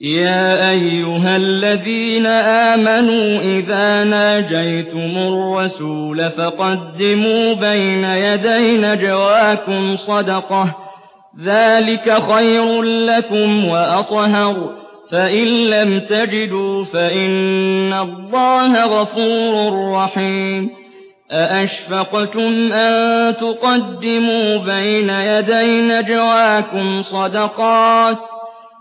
يا أيها الذين آمنوا إذا ناجيتم الرسول فقدموا بين يدي نجواكم صدقة ذلك خير لكم وأطهر فإن لم تجدوا فإن الله غفور رحيم. أأشفقتم أن تقدموا بين يدي نجواكم صدقات؟